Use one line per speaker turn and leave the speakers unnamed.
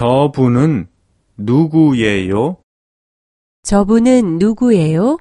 저분은 누구예요?
저분은 누구예요?